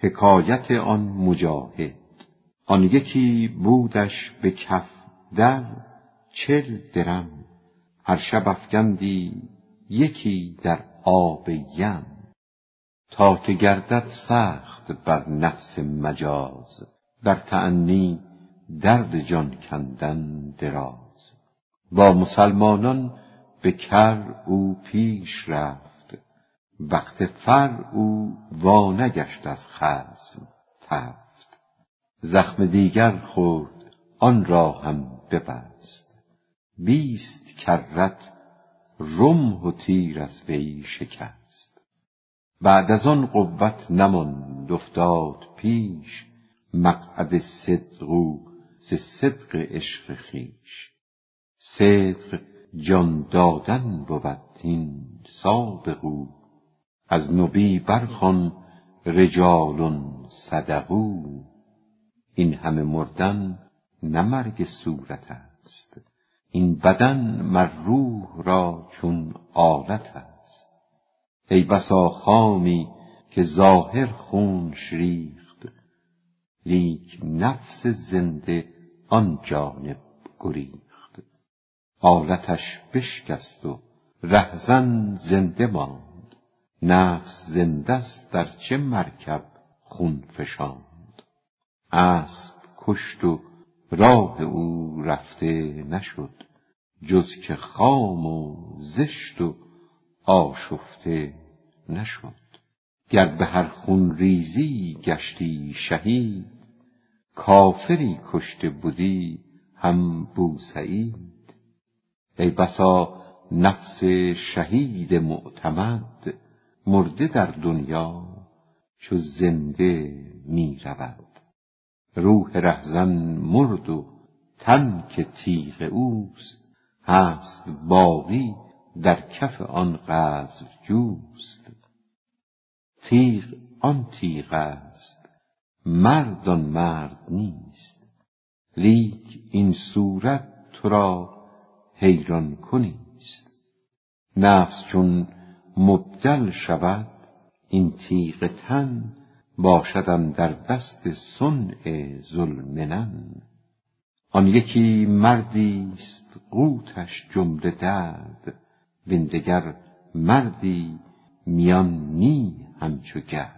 حکایت آن مجاهد. آن یکی بودش به کف در چل درم. هر شب افکندی یکی در آب یم. تا که گردد سخت بر نفس مجاز در تعنی درد جان کندن دراز. با مسلمانان به کر او پیش رفت. وقت فر او وانگشت از خصم تفت. زخم دیگر خورد آن را هم ببست. بیست کرت رمح و تیر از وی شکست. بعد از آن قوت نماند افتاد پیش. مقعد صدق او ز صدق عشق خویش. صدق جان دادن بود این سابقوا از نبی برخوان رجال صدقوا این همه مردن نه مرگ صورت است این بدن مر روح را چون آلت است. ای بسا خامی که ظاهر خونش ریخت لیک نفس زنده آن جانب گریخت. آلتش بشکست و رهزن زنده ماند. نفس زنده ار چه مرکب خون فشاند. اسب کشت و راه او رفته نشد جز که خام و زشت و آشفته نشد. گر به هر خون ریزی گشتی شهید کافری کشته بدی هم بوسعید. ای بسا نفس شهید معتمد مرده در دنیا چو زنده می رود روح رهزن مرد و تن که تیغ اوست هست باقی در کف آن قذف تیغ آن تیغ است مرد آن مرد نیست. لیک این صورت تو را حیران کنیست نفس چون مبدل شود این تیغ تن باشد اندر دست صنع ذوالمنن آن یکی مردیست قوتش جمله درد وین دگر مردی میان نی همچو گرد.